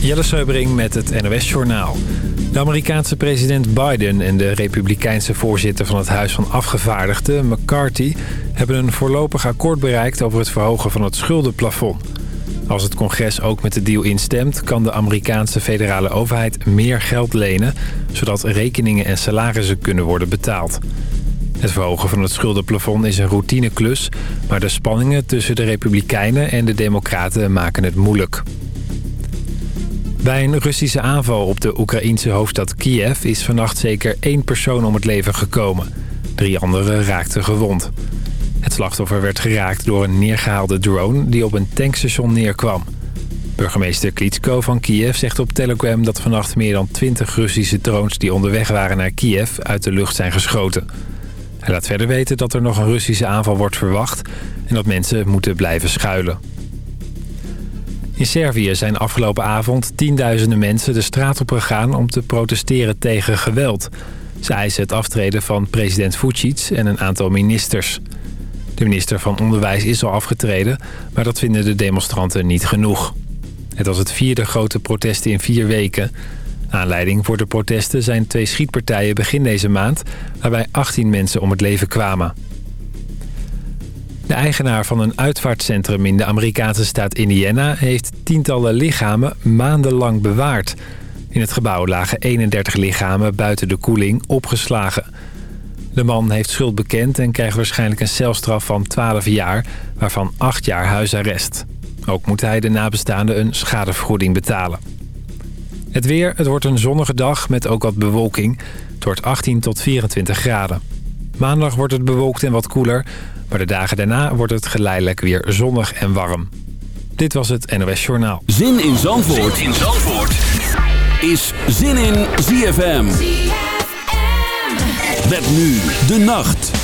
Jelle Seubering met het NOS Journaal. De Amerikaanse president Biden en de republikeinse voorzitter van het Huis van Afgevaardigden, McCarthy... hebben een voorlopig akkoord bereikt over het verhogen van het schuldenplafond. Als het congres ook met de deal instemt... kan de Amerikaanse federale overheid meer geld lenen... zodat rekeningen en salarissen kunnen worden betaald. Het verhogen van het schuldenplafond is een routineklus... maar de spanningen tussen de Republikeinen en de Democraten maken het moeilijk. Bij een Russische aanval op de Oekraïense hoofdstad Kiev... is vannacht zeker één persoon om het leven gekomen. Drie anderen raakten gewond. Het slachtoffer werd geraakt door een neergehaalde drone... die op een tankstation neerkwam. Burgemeester Klitschko van Kiev zegt op Telegram... dat vannacht meer dan 20 Russische drones die onderweg waren naar Kiev... uit de lucht zijn geschoten. Hij laat verder weten dat er nog een Russische aanval wordt verwacht... en dat mensen moeten blijven schuilen. In Servië zijn afgelopen avond tienduizenden mensen de straat op gegaan... om te protesteren tegen geweld. Ze eisen het aftreden van president Vucic en een aantal ministers. De minister van Onderwijs is al afgetreden... maar dat vinden de demonstranten niet genoeg. Het was het vierde grote protest in vier weken... Aanleiding voor de protesten zijn twee schietpartijen begin deze maand... waarbij 18 mensen om het leven kwamen. De eigenaar van een uitvaartcentrum in de Amerikaanse staat Indiana... heeft tientallen lichamen maandenlang bewaard. In het gebouw lagen 31 lichamen buiten de koeling opgeslagen. De man heeft schuld bekend en krijgt waarschijnlijk een celstraf van 12 jaar... waarvan 8 jaar huisarrest. Ook moet hij de nabestaanden een schadevergoeding betalen. Het weer, het wordt een zonnige dag met ook wat bewolking. Het wordt 18 tot 24 graden. Maandag wordt het bewolkt en wat koeler... maar de dagen daarna wordt het geleidelijk weer zonnig en warm. Dit was het NOS Journaal. Zin in Zandvoort, zin in Zandvoort. is Zin in ZFM. ZFM. Met nu de nacht.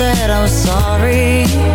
said I was sorry.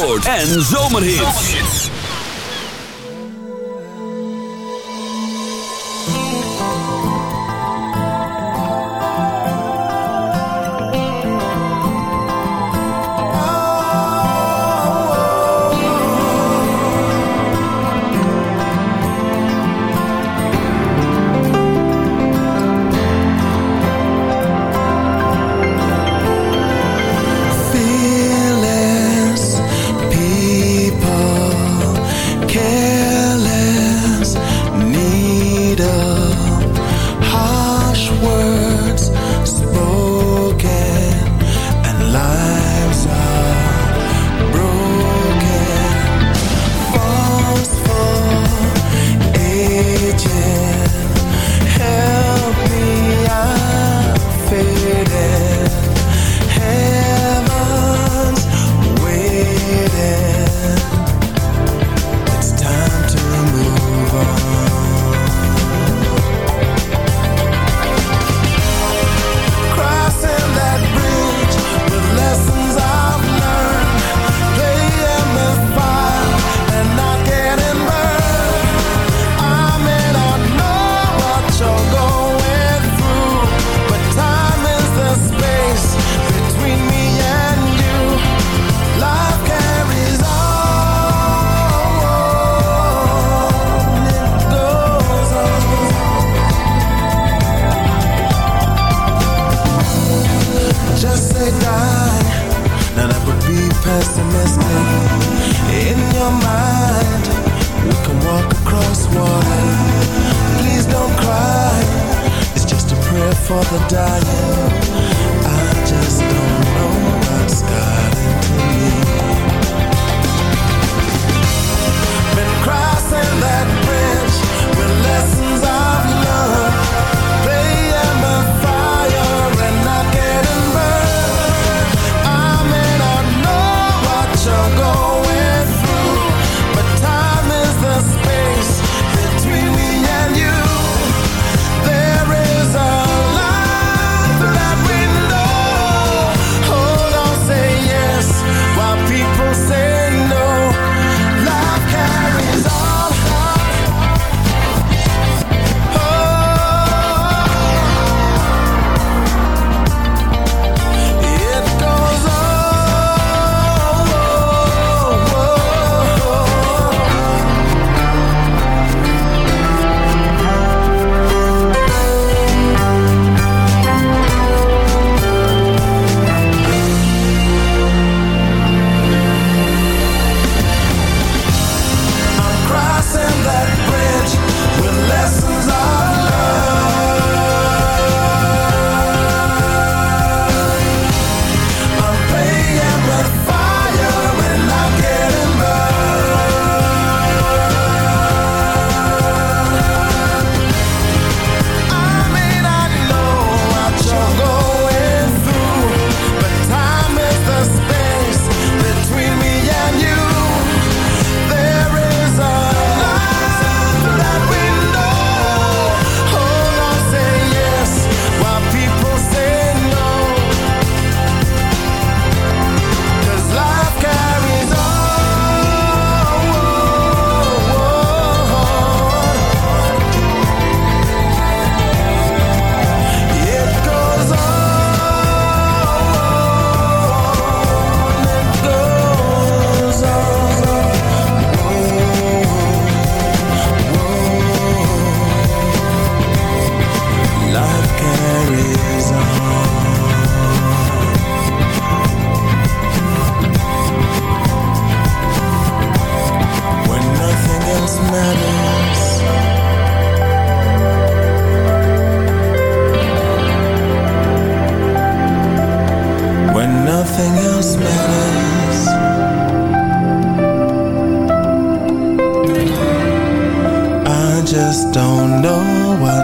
En zomerhits.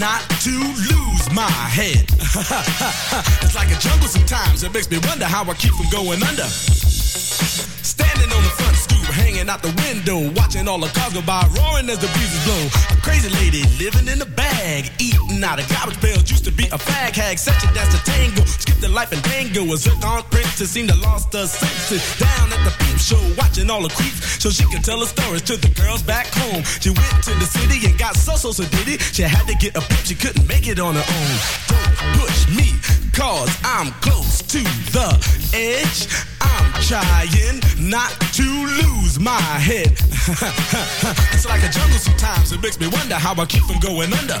not to lose my head. it's like a jungle sometimes, it makes me wonder how I keep from going under. Standing on the front stoop, hanging out the window, watching all the cars go by, roaring as the breezes blow. A crazy lady living in a bag, eating out of garbage pails. Used to be a fag hag, such a dance to tango. The life and tango. A zircon princess seemed to lost her senses. Down at the peep show, watching all the creeps, so she could tell her stories to the girls back home. She went to the city and got so so so did it. She had to get a pimp, she couldn't make it on her own. Don't push me, cause I'm close to the edge. I'm trying not to lose my head. it's like a jungle sometimes, it makes me wonder how I keep from going under.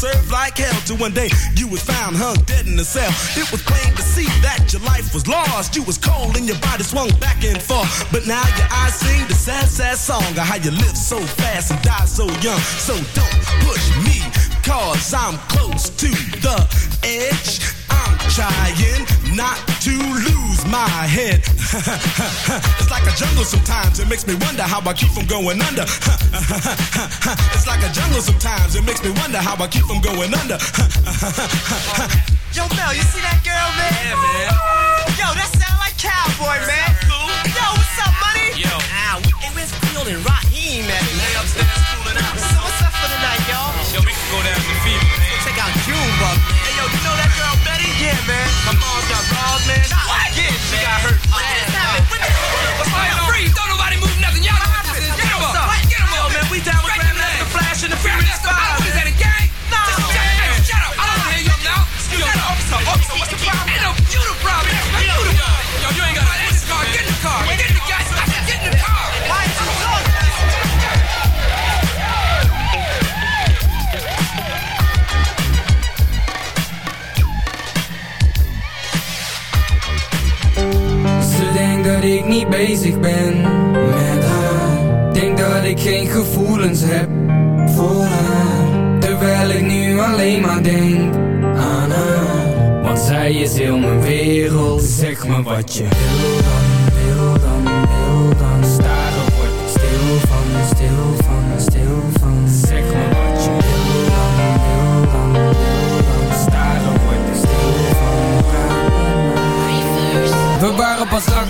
to serve like hell. Till one day you was found hung dead in a cell. It was plain to see that your life was lost. You was cold and your body swung back and forth. But now your eyes sing the sad, sad song of how you live so fast and die so young. So don't push me, cause I'm close to the edge. I'm trying not to lose my head. it's like a jungle sometimes, it makes me wonder how I keep from going under. it's like a jungle sometimes, it makes me wonder how I keep from going under. Yo, Mel, you see that girl, man? Yeah, man. Yo, that sound like cowboy, man. Cool. Yo, what's up, money? Yo. Ah, hey, where's Field and Raheem at, hear it. My mom's got Terwijl ik nu alleen maar denk aan haar. Want zij is heel mijn wereld. Zeg me wat je wil dan, wil dan, wil dan. Staren word ik stil van, stil van, stil van. Zeg me wat je wil dan, wil dan, wil dan. Staren word ik stil van. We waren pas acht,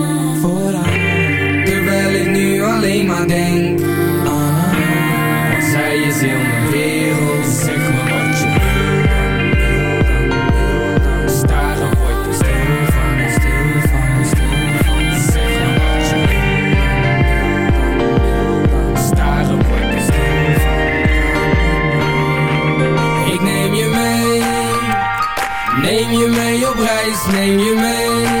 maar aan zij is heel mijn wereld. Zeg me wat je wil Staren word ik stil van, stil van, stil Zeg me wat je dan, Staren word ik stil van. Ik neem je mee. Neem je mee op reis, neem je mee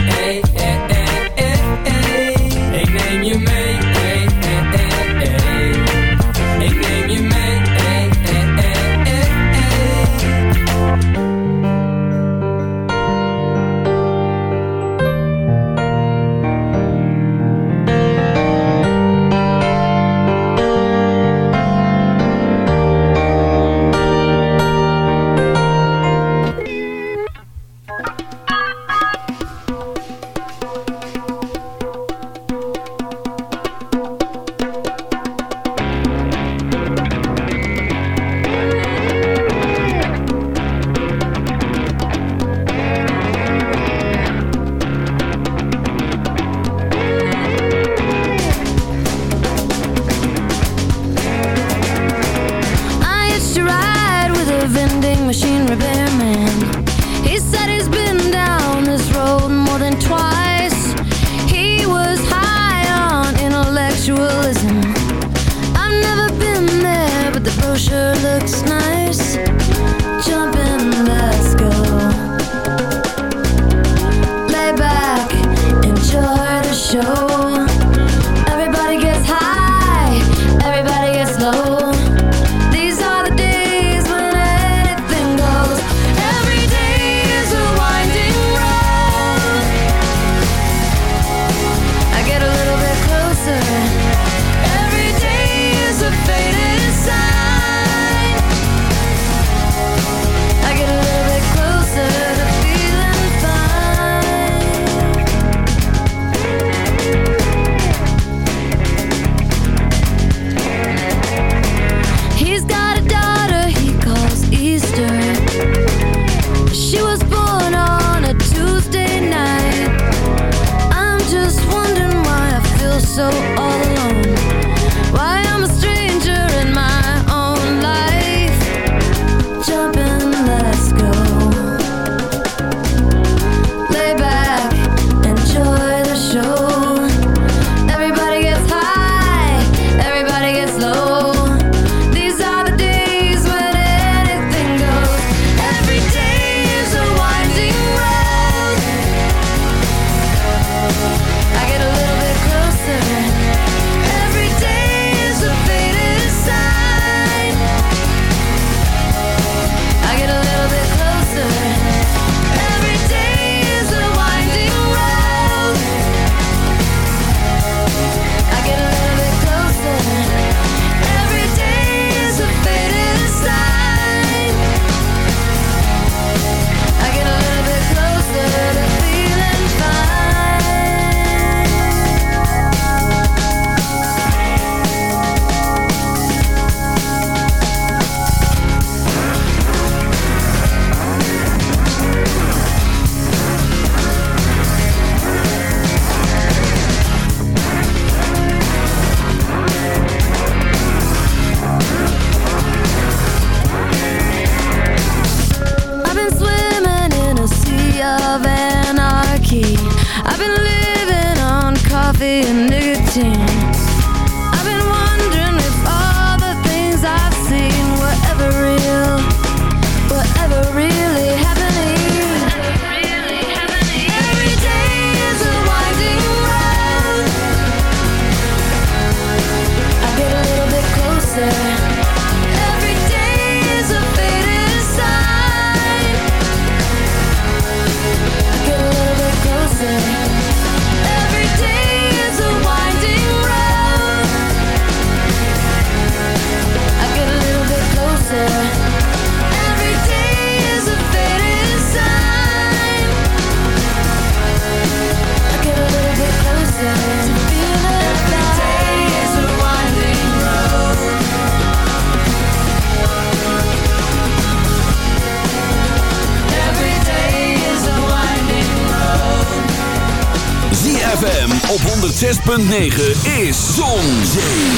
106.9 is Zon,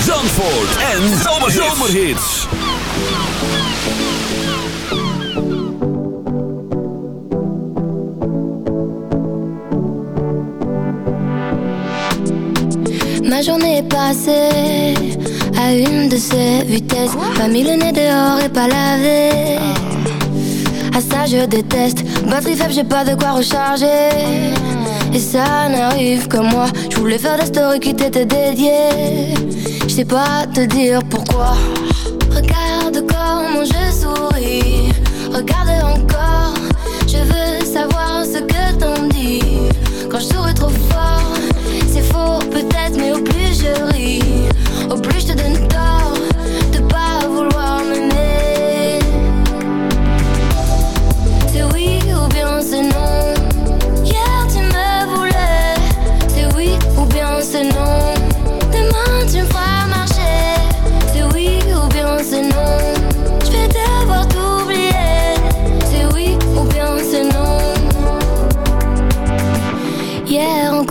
Zandvoort en Zomerhits. Ma journée est passée à une de ces vitesses. Pas mis le nez dehors et pas lavé. À ça je déteste. Batterie faible, j'ai pas de quoi recharger. Et ça n'arrive que moi. Je voulais faire des stories qui t'étaient dédiées. Je sais pas te dire pourquoi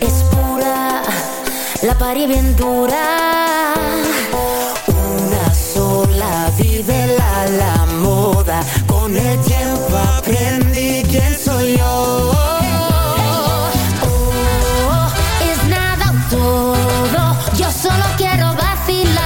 Es pura, la pari bien dura. Una sola vive la la moda. Con el tiempo aprendí quién soy yo. Oh, es nada todo. Yo solo quiero vacilar.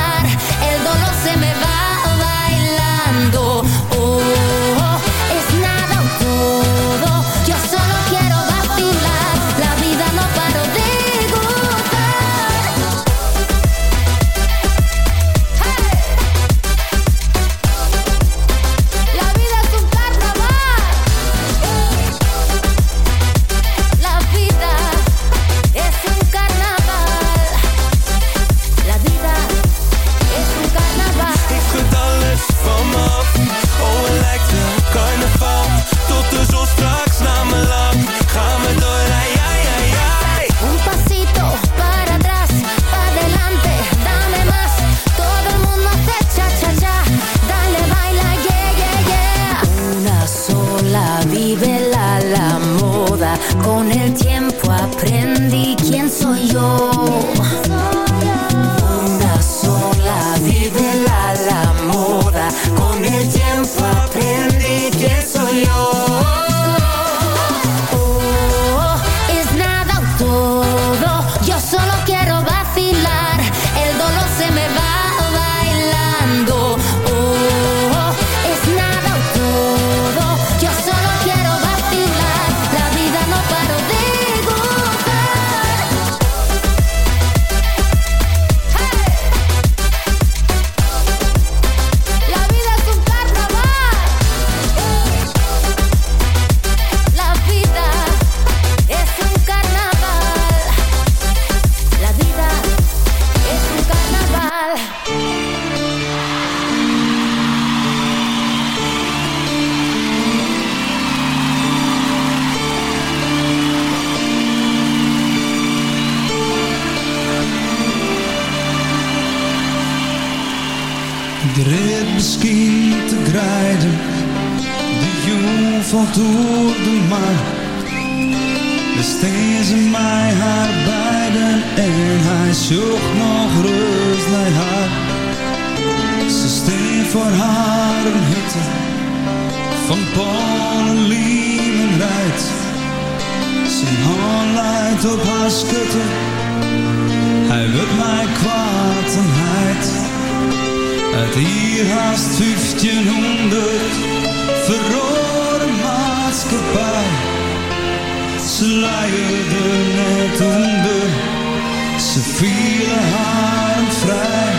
Besteed ze mij haar beiden en hij zocht nog rust naar haar. Ze steen voor haar een hutte van Polen, Liemen rijdt. Zijn hand leidt op haar schutte, hij wil mij kwaad en heid. Uit hier haast 1500 verrode maatschappij. Ze leiden net onder, ze vielen haar vrij.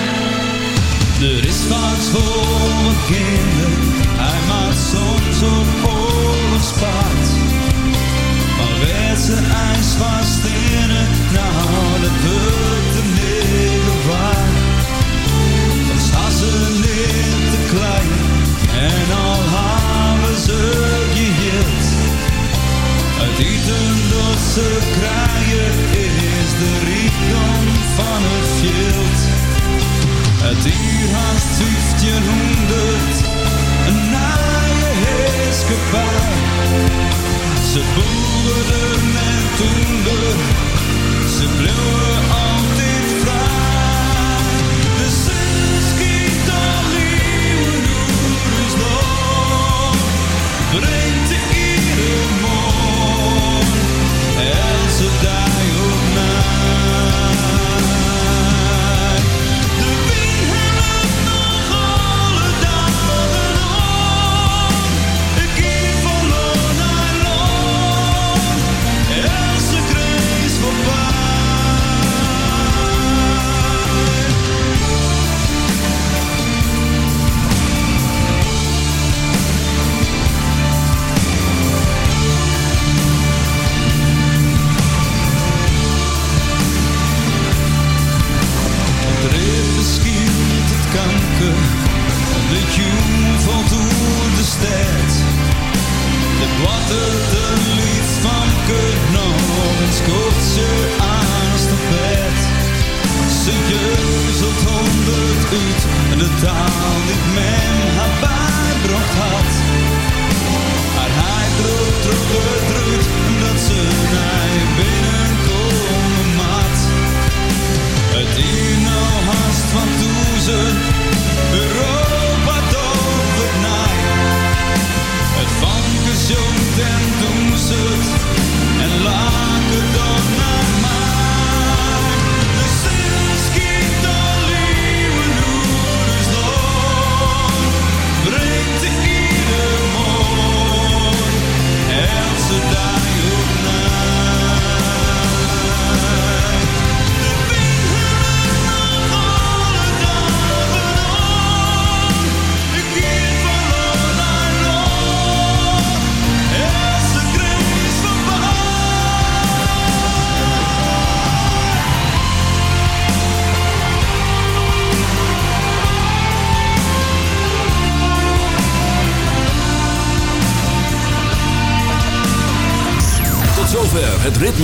Er is wat voor mijn kinderen, hij maakt soms op oorlogspaard. Maar werd ze ijs vast in het, nou dat wordt de middel waard. Dan staan ze niet te klein en al hebben ze. Ze krijgen is de rijkdom van het veld. Het uur haast 1500, een naaie heerskepaar. Ze boerden en toender, ze bleven